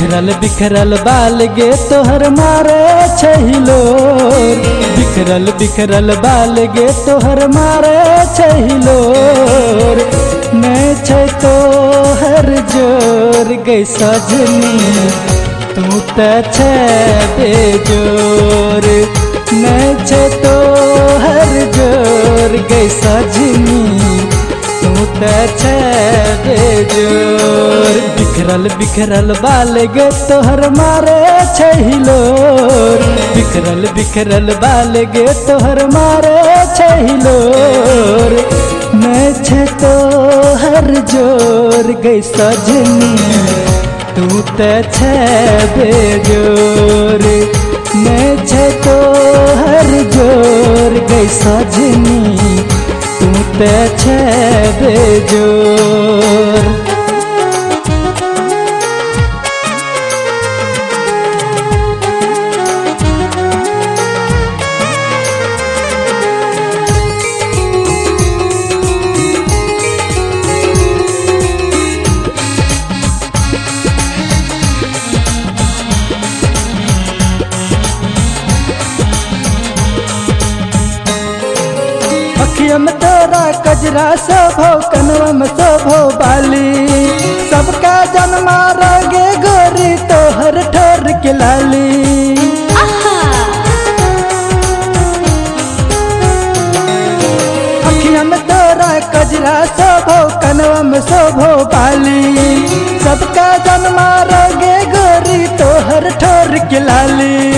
बिखरल बिखरल बाल गे तोहर मारे छहिलोर बिखरल बिखरल बाल गे तोहर मारे छहिलोर मैं छै तोहर ज़ोर, गई सजनी, तू त छै बेजोर। मैं छै तोहर ज़ोर, गई सजनी, तू त छै बिखरल बिखरल बाल गे तोहर मारे छहिलोर बिखरल बिखरल बाल गे तोहर मारे छहिलोर मैं छै तोहर ज़ोर गई सजनी तू त छै बेजोर। मैं छै तोहर ज़ोर गई सजनी तू त छै तोरा कजरा शोभो कनवा में शोभो बाली। सबका जन्मा रगे गोरी तोहर ठोर के लाली। अखिया में तोरा कजरा शोभो कनवा में शोभो बाली। सबका जन्मा रगे गोरी तोहर ठोर के लाली।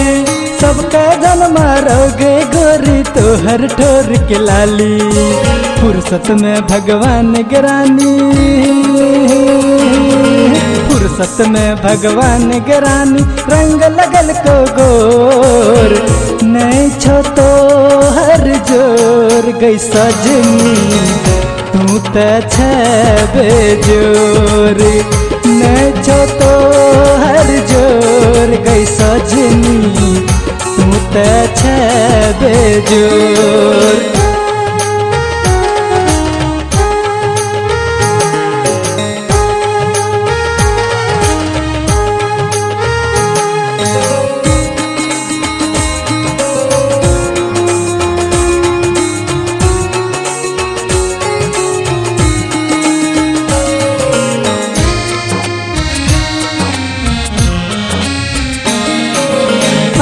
सबका जन्मा रगे गोरी तोहर ठोर के लाली। फुर्सत में भगवान गरानी। फुर्सत में भगवान गरानी, रंग लगल को गोर। नहीं छो तो हर ज़ोर, गई सजनी, तू तो छै बेजोर नहीं छो तो हर ज़ोर, गई सजनी। तू छै बेजोर।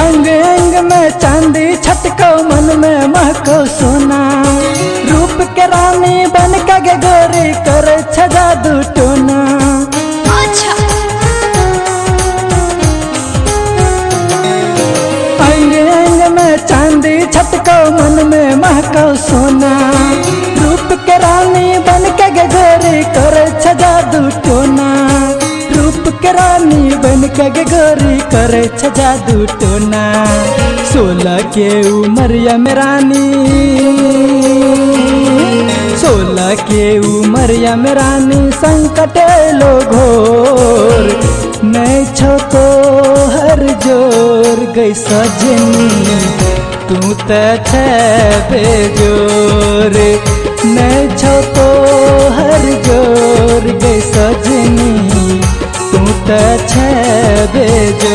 अंग में चांदी छटको मन में महको सोना। रूप के रानी बन के गोरी कर जादू टोना। अच्छा। अंग अंग में चांदी छटको मन में महको सोना। रूप के रानी बन के गोरी कर जादू रानी बन के गोरी करे जादू टोना। सोलह के उमरिया में रानी। सोलह के उमरिया में रानी, संकट लो घोर। नहीं छो तो हर ज़ोर गई सजनी। तू त छै छै बेजोर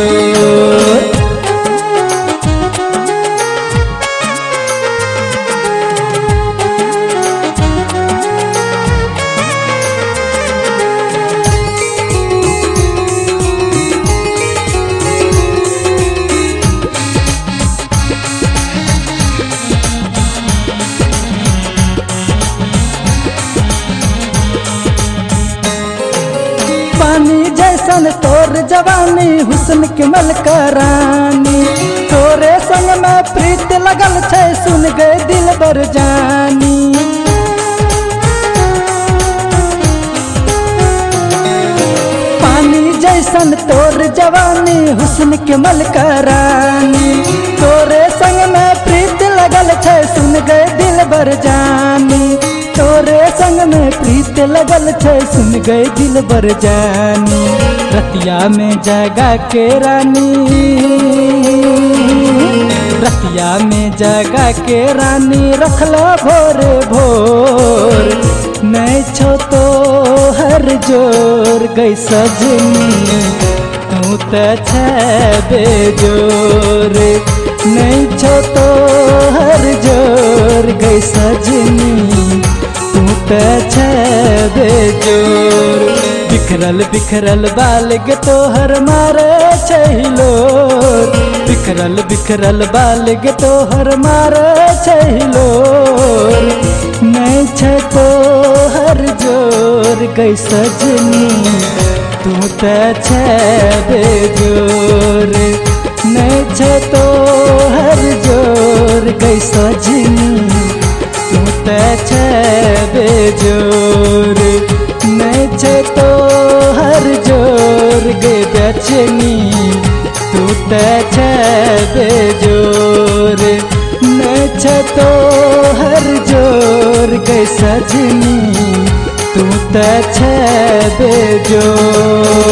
पानी जैसन तोर जवानी, हुस्न के मलका रानी तोरे संग में प्रीत लगल छै, सुन गए दिल बर जानी। पानी जैसन तोर जवानी, हुस्न के मलका रानी तोरे संग में प्रीत लगल छै, सुन गए दिल बर जानी। तोरे संग में प्रीत लगल छै, सुन गए दिल बर जानी। रतिया में जगा के रानी। रतिया में जगा के रानी रखला भोर भोर। नहीं छो तो हर ज़ोर, गई सजनी। तू तो त बेजोर। नहीं छो तो हर ज़ोर, गई सजनी। तू बेजोर। बिखरल बिखरल बाल गे तोहर मारे छहिलो बिखरल बिखरल बाल गे तोहर मारे छहिलो नहीं छ तो हर ज़ोर गई सजनी तू त बेजोर। नहीं छ हर ज़ोर सजनी तू बेजोर। छ तो हर ज़ोर गई बेचनी तू त बेजोर। छ तो हर ज़ोर गई सजनी तू त बेजोर।